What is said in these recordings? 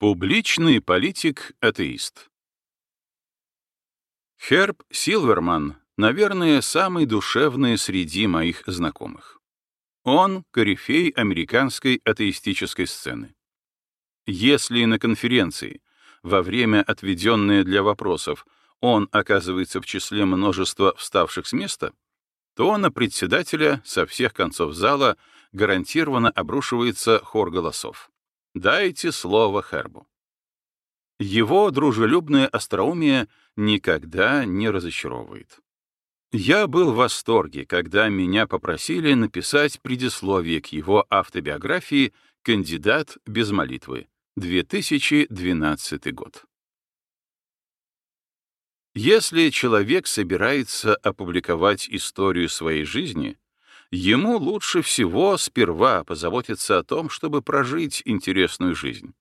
Публичный политик-атеист Херб Силверман, наверное, самый душевный среди моих знакомых. Он — корифей американской атеистической сцены. Если на конференции, во время отведенное для вопросов, он оказывается в числе множества вставших с места, то на председателя со всех концов зала гарантированно обрушивается хор голосов. Дайте слово Хербу. Его дружелюбное остроумие никогда не разочаровывает. Я был в восторге, когда меня попросили написать предисловие к его автобиографии «Кандидат без молитвы», 2012 год. Если человек собирается опубликовать историю своей жизни, ему лучше всего сперва позаботиться о том, чтобы прожить интересную жизнь.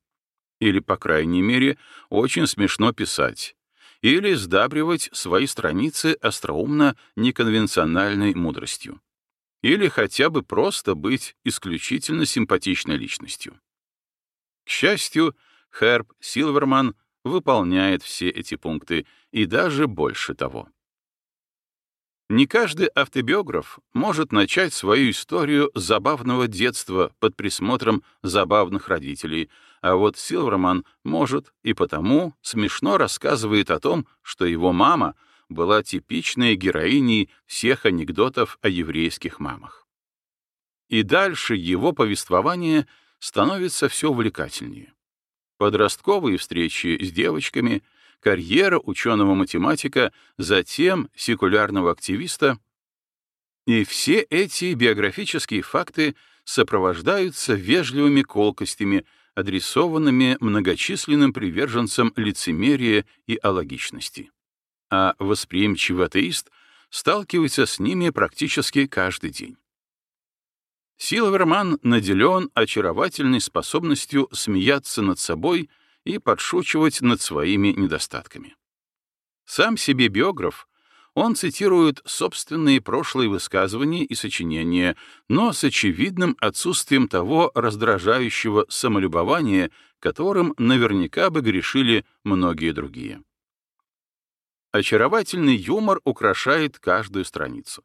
Или, по крайней мере, очень смешно писать. Или сдабривать свои страницы остроумно неконвенциональной мудростью. Или хотя бы просто быть исключительно симпатичной личностью. К счастью, Херб Силверман выполняет все эти пункты и даже больше того. Не каждый автобиограф может начать свою историю забавного детства под присмотром забавных родителей, а вот Силверман может и потому смешно рассказывает о том, что его мама была типичной героиней всех анекдотов о еврейских мамах. И дальше его повествование становится все увлекательнее. Подростковые встречи с девочками — карьера ученого-математика, затем секулярного активиста. И все эти биографические факты сопровождаются вежливыми колкостями, адресованными многочисленным приверженцам лицемерия и алогичности. А восприимчивый атеист сталкивается с ними практически каждый день. Силверман наделен очаровательной способностью смеяться над собой и подшучивать над своими недостатками. Сам себе биограф, он цитирует собственные прошлые высказывания и сочинения, но с очевидным отсутствием того раздражающего самолюбования, которым наверняка бы грешили многие другие. Очаровательный юмор украшает каждую страницу.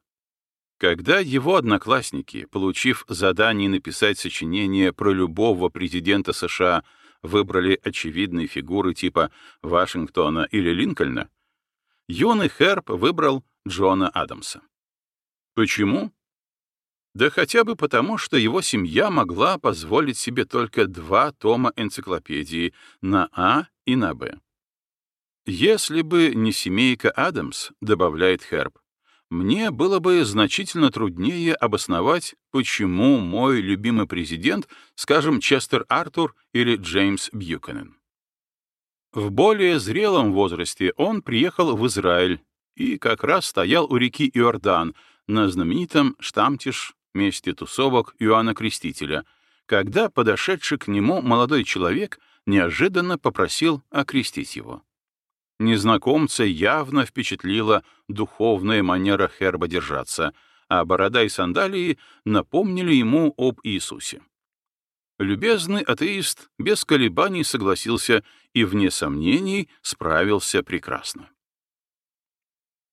Когда его одноклассники, получив задание написать сочинение про любого президента США, выбрали очевидные фигуры типа Вашингтона или Линкольна, юный Херб выбрал Джона Адамса. Почему? Да хотя бы потому, что его семья могла позволить себе только два тома энциклопедии на А и на Б. Если бы не семейка Адамс, добавляет Херб, мне было бы значительно труднее обосновать, почему мой любимый президент, скажем, Честер Артур или Джеймс Бьюкенен. В более зрелом возрасте он приехал в Израиль и как раз стоял у реки Иордан на знаменитом штамтиш месте тусовок Иоанна Крестителя, когда подошедший к нему молодой человек неожиданно попросил окрестить его. Незнакомца явно впечатлила духовная манера Херба держаться, а борода и сандалии напомнили ему об Иисусе. Любезный атеист без колебаний согласился и, вне сомнений, справился прекрасно.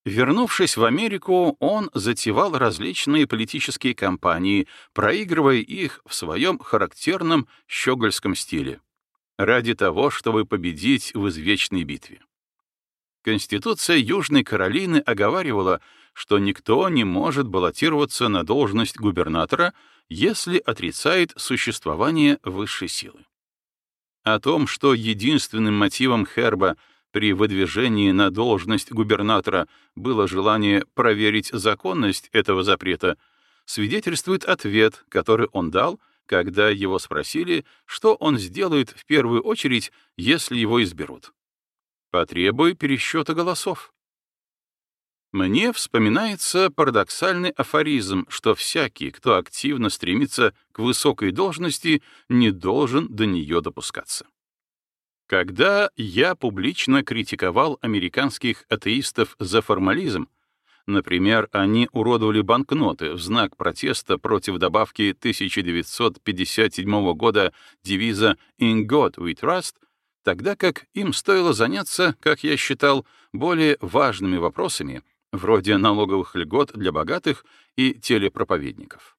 Вернувшись в Америку, он затевал различные политические кампании, проигрывая их в своем характерном щегольском стиле, ради того, чтобы победить в извечной битве. Конституция Южной Каролины оговаривала, что никто не может баллотироваться на должность губернатора, если отрицает существование высшей силы. О том, что единственным мотивом Херба при выдвижении на должность губернатора было желание проверить законность этого запрета, свидетельствует ответ, который он дал, когда его спросили, что он сделает в первую очередь, если его изберут. Потребуй пересчета голосов. Мне вспоминается парадоксальный афоризм, что всякий, кто активно стремится к высокой должности, не должен до нее допускаться. Когда я публично критиковал американских атеистов за формализм, например, они уродовали банкноты в знак протеста против добавки 1957 года девиза «In God we trust», тогда как им стоило заняться, как я считал, более важными вопросами, вроде налоговых льгот для богатых и телепроповедников.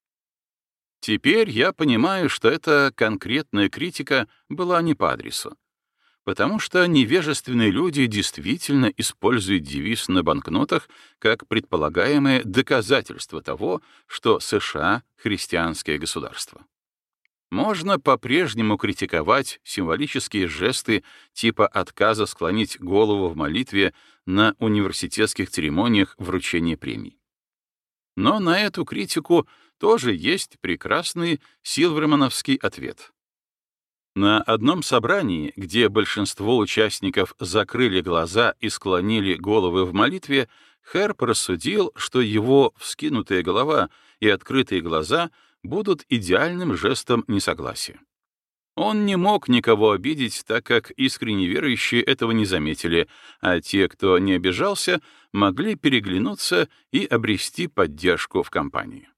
Теперь я понимаю, что эта конкретная критика была не по адресу, потому что невежественные люди действительно используют девиз на банкнотах как предполагаемое доказательство того, что США — христианское государство. Можно по-прежнему критиковать символические жесты типа отказа склонить голову в молитве на университетских церемониях вручения премий. Но на эту критику тоже есть прекрасный силвермановский ответ. На одном собрании, где большинство участников закрыли глаза и склонили головы в молитве, Хэрп рассудил, что его вскинутая голова и открытые глаза будут идеальным жестом несогласия. Он не мог никого обидеть, так как искренне верующие этого не заметили, а те, кто не обижался, могли переглянуться и обрести поддержку в компании.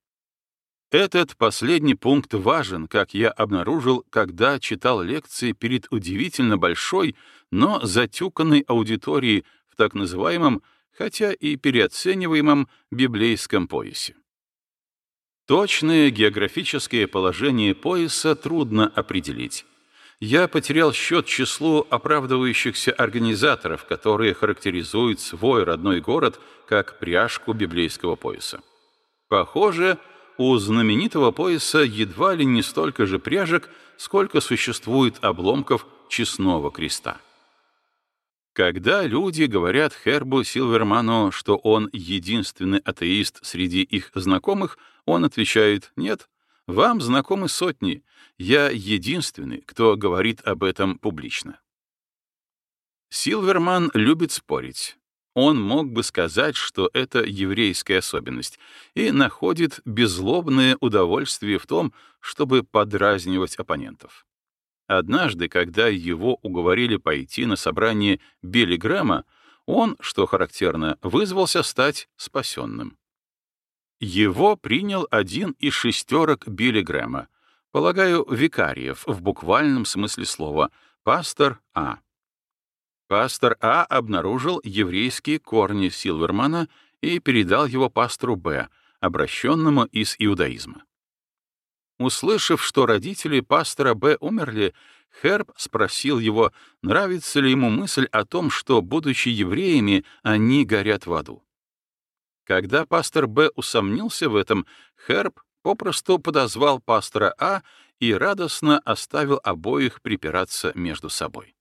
Этот последний пункт важен, как я обнаружил, когда читал лекции перед удивительно большой, но затюканной аудиторией в так называемом, хотя и переоцениваемом библейском поясе. Точное географическое положение пояса трудно определить. Я потерял счет числу оправдывающихся организаторов, которые характеризуют свой родной город как пряжку библейского пояса. Похоже, у знаменитого пояса едва ли не столько же пряжек, сколько существует обломков честного креста. Когда люди говорят Хербу Силверману, что он единственный атеист среди их знакомых, он отвечает «Нет, вам знакомы сотни, я единственный, кто говорит об этом публично». Силверман любит спорить, он мог бы сказать, что это еврейская особенность, и находит беззлобное удовольствие в том, чтобы подразнивать оппонентов. Однажды, когда его уговорили пойти на собрание Билли Грэма, он, что характерно, вызвался стать спасенным. Его принял один из шестерок Билли Грэма, полагаю, викариев в буквальном смысле слова, пастор А. Пастор А обнаружил еврейские корни Силвермана и передал его пастору Б, обращенному из иудаизма. Услышав, что родители пастора Б умерли, Херб спросил его, нравится ли ему мысль о том, что, будучи евреями, они горят в аду. Когда пастор Б усомнился в этом, Херб попросту подозвал пастора А и радостно оставил обоих припираться между собой.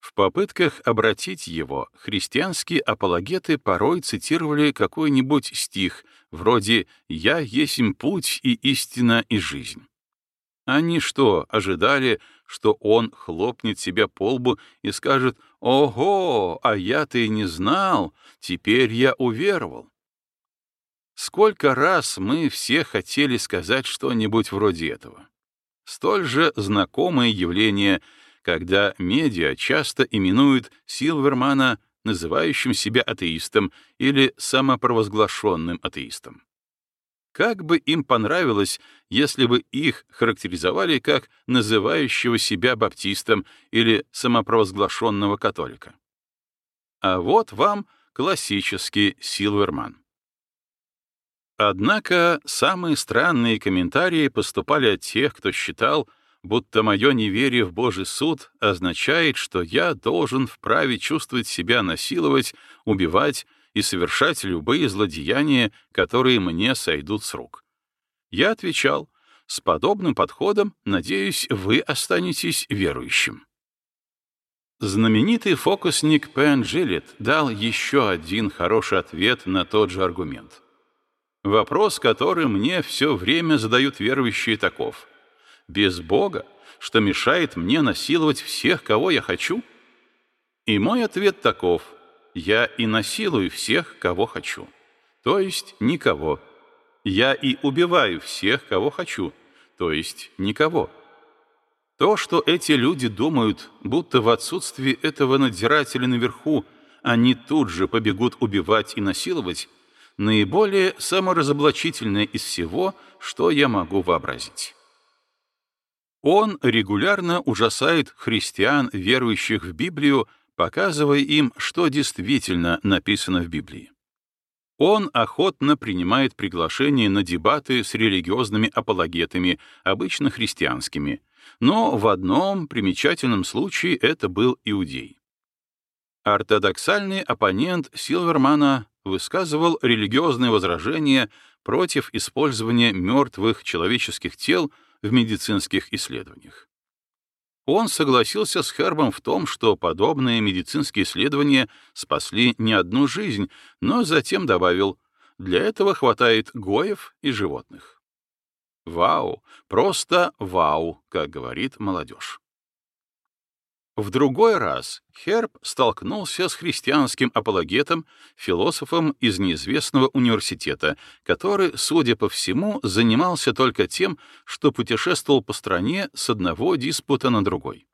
В попытках обратить его христианские апологеты порой цитировали какой-нибудь стих, вроде «Я есмь путь и истина и жизнь». Они что, ожидали, что он хлопнет себя по лбу и скажет «Ого, а я-то и не знал, теперь я уверовал». Сколько раз мы все хотели сказать что-нибудь вроде этого. Столь же знакомое явление — когда медиа часто именуют Силвермана называющим себя атеистом или самопровозглашенным атеистом. Как бы им понравилось, если бы их характеризовали как называющего себя баптистом или самопровозглашенного католика. А вот вам классический Силверман. Однако самые странные комментарии поступали от тех, кто считал, будто мое неверие в Божий суд означает, что я должен вправе чувствовать себя насиловать, убивать и совершать любые злодеяния, которые мне сойдут с рук. Я отвечал, с подобным подходом, надеюсь, вы останетесь верующим. Знаменитый фокусник Пен Джилет дал еще один хороший ответ на тот же аргумент. Вопрос, который мне все время задают верующие, таков — без Бога, что мешает мне насиловать всех, кого я хочу? И мой ответ таков. Я и насилую всех, кого хочу. То есть никого. Я и убиваю всех, кого хочу. То есть никого. То, что эти люди думают, будто в отсутствии этого надзирателя наверху они тут же побегут убивать и насиловать, наиболее саморазоблачительное из всего, что я могу вообразить. Он регулярно ужасает христиан, верующих в Библию, показывая им, что действительно написано в Библии. Он охотно принимает приглашения на дебаты с религиозными апологетами, обычно христианскими, но в одном примечательном случае это был иудей. Ортодоксальный оппонент Силвермана высказывал религиозные возражения против использования мертвых человеческих тел в медицинских исследованиях. Он согласился с Хербом в том, что подобные медицинские исследования спасли не одну жизнь, но затем добавил, для этого хватает гоев и животных. Вау, просто вау, как говорит молодежь. В другой раз Херб столкнулся с христианским апологетом, философом из неизвестного университета, который, судя по всему, занимался только тем, что путешествовал по стране с одного диспута на другой.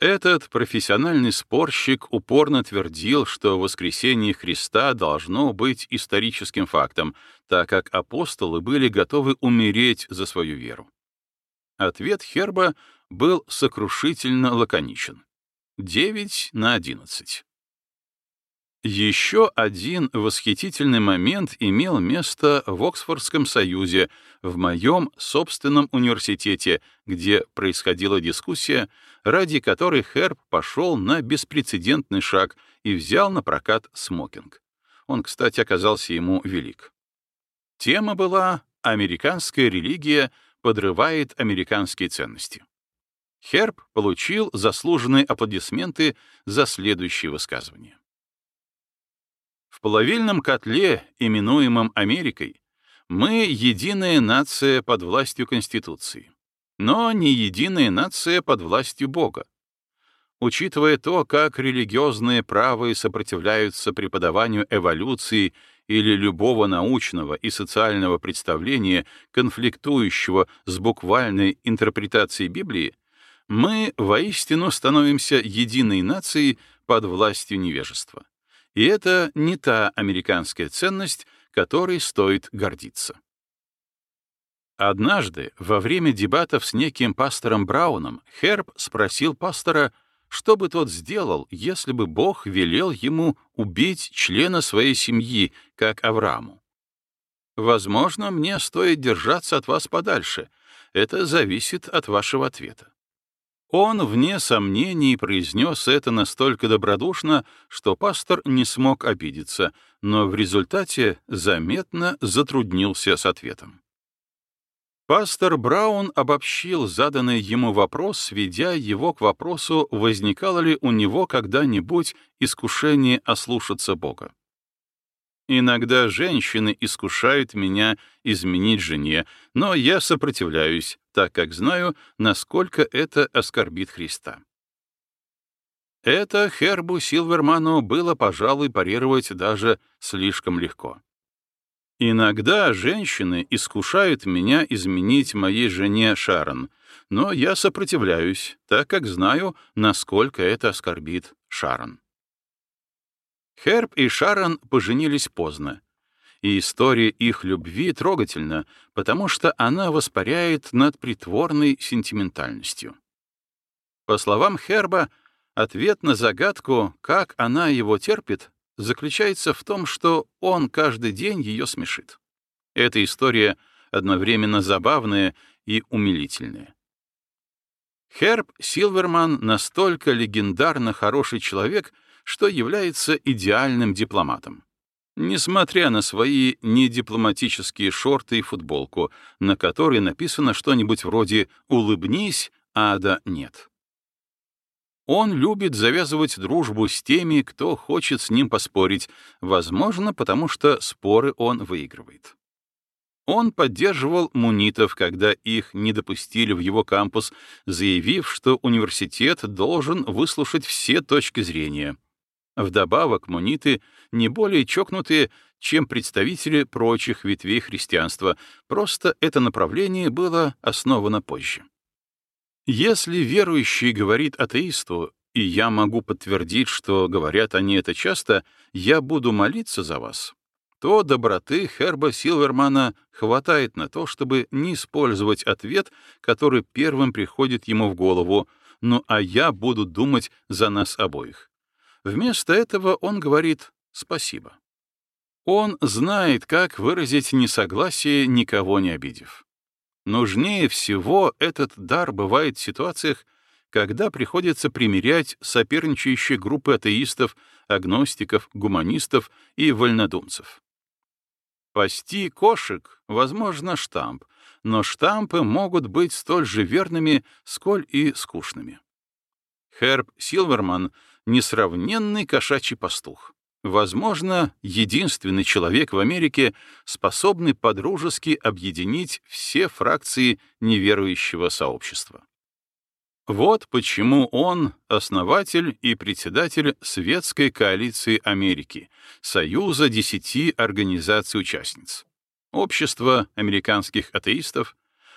Этот профессиональный спорщик упорно твердил, что воскресение Христа должно быть историческим фактом, так как апостолы были готовы умереть за свою веру. Ответ Херба был сокрушительно лаконичен. 9 на 11. Еще один восхитительный момент имел место в Оксфордском союзе, в моем собственном университете, где происходила дискуссия, ради которой Херб пошел на беспрецедентный шаг и взял на прокат смокинг. Он, кстати, оказался ему велик. Тема была «Американская религия подрывает американские ценности». Херб получил заслуженные аплодисменты за следующее высказывание. В плавильном котле, именуемом Америкой, мы единая нация под властью Конституции, но не единая нация под властью Бога. Учитывая то, как религиозные правые сопротивляются преподаванию эволюции или любого научного и социального представления, конфликтующего с буквальной интерпретацией Библии, мы воистину становимся единой нацией под властью невежества. И это не та американская ценность, которой стоит гордиться. Однажды, во время дебатов с неким пастором Брауном, Херб спросил пастора, что бы тот сделал, если бы Бог велел ему убить члена своей семьи, как Аврааму. «Возможно, мне стоит держаться от вас подальше. Это зависит от вашего ответа. Он, вне сомнений, произнес это настолько добродушно, что пастор не смог обидеться, но в результате заметно затруднился с ответом. Пастор Браун обобщил заданный ему вопрос, сведя его к вопросу, возникало ли у него когда-нибудь искушение ослушаться Бога. Иногда женщины искушают меня изменить жене, но я сопротивляюсь, так как знаю, насколько это оскорбит Христа. Это Хербу Силверману было, пожалуй, парировать даже слишком легко. Иногда женщины искушают меня изменить моей жене Шарон, но я сопротивляюсь, так как знаю, насколько это оскорбит Шарон. Херб и Шарон поженились поздно, и история их любви трогательна, потому что она воспаряет над притворной сентиментальностью. По словам Херба, ответ на загадку, как она его терпит, заключается в том, что он каждый день ее смешит. Эта история одновременно забавная и умилительная. Херб Силверман настолько легендарно хороший человек — что является идеальным дипломатом. Несмотря на свои недипломатические шорты и футболку, на которой написано что-нибудь вроде «улыбнись, ада нет». Он любит завязывать дружбу с теми, кто хочет с ним поспорить, возможно, потому что споры он выигрывает. Он поддерживал мунитов, когда их не допустили в его кампус, заявив, что университет должен выслушать все точки зрения — Вдобавок, муниты не более чокнутые, чем представители прочих ветвей христианства, просто это направление было основано позже. Если верующий говорит атеисту, и я могу подтвердить, что говорят они это часто, я буду молиться за вас, то доброты Херба Силвермана хватает на то, чтобы не использовать ответ, который первым приходит ему в голову, ну а я буду думать за нас обоих. Вместо этого он говорит «спасибо». Он знает, как выразить несогласие, никого не обидев. Нужнее всего этот дар бывает в ситуациях, когда приходится примирять соперничающие группы атеистов, агностиков, гуманистов и вольнодумцев. Пасти кошек, возможно, штамп, но штампы могут быть столь же верными, сколь и скучными. Херб Силверман — несравненный кошачий пастух. Возможно, единственный человек в Америке, способный подружески объединить все фракции неверующего сообщества. Вот почему он — основатель и председатель Светской коалиции Америки, Союза десяти организаций-участниц, Общества американских атеистов,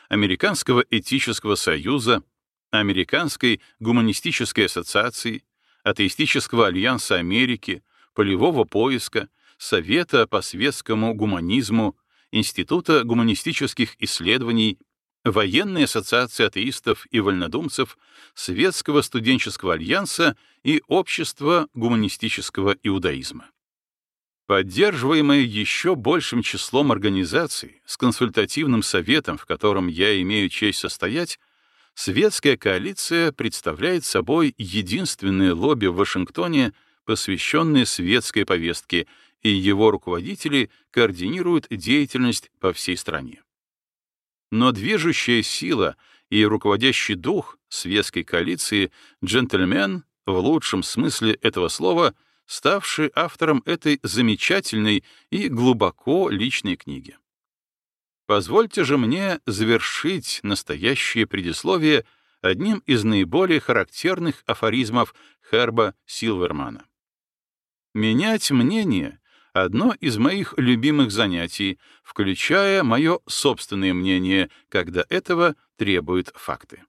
Американского этического союза, Американской гуманистической ассоциации, Атеистического альянса Америки, Полевого поиска, Совета по светскому гуманизму, Института гуманистических исследований Военной ассоциации атеистов и вольнодумцев, Светского студенческого альянса и Общества гуманистического иудаизма. Поддерживаемая еще большим числом организаций, с консультативным советом, в котором я имею честь состоять, Светская коалиция представляет собой единственное лобби в Вашингтоне, посвященное светской повестке, и его руководители координируют деятельность по всей стране. Но движущая сила и руководящий дух светской коалиции — джентльмен, в лучшем смысле этого слова, ставший автором этой замечательной и глубоко личной книги. Позвольте же мне завершить настоящее предисловие одним из наиболее характерных афоризмов Херба Силвермана. Менять мнение одно из моих любимых занятий, включая мое собственное мнение, когда этого требуют факты.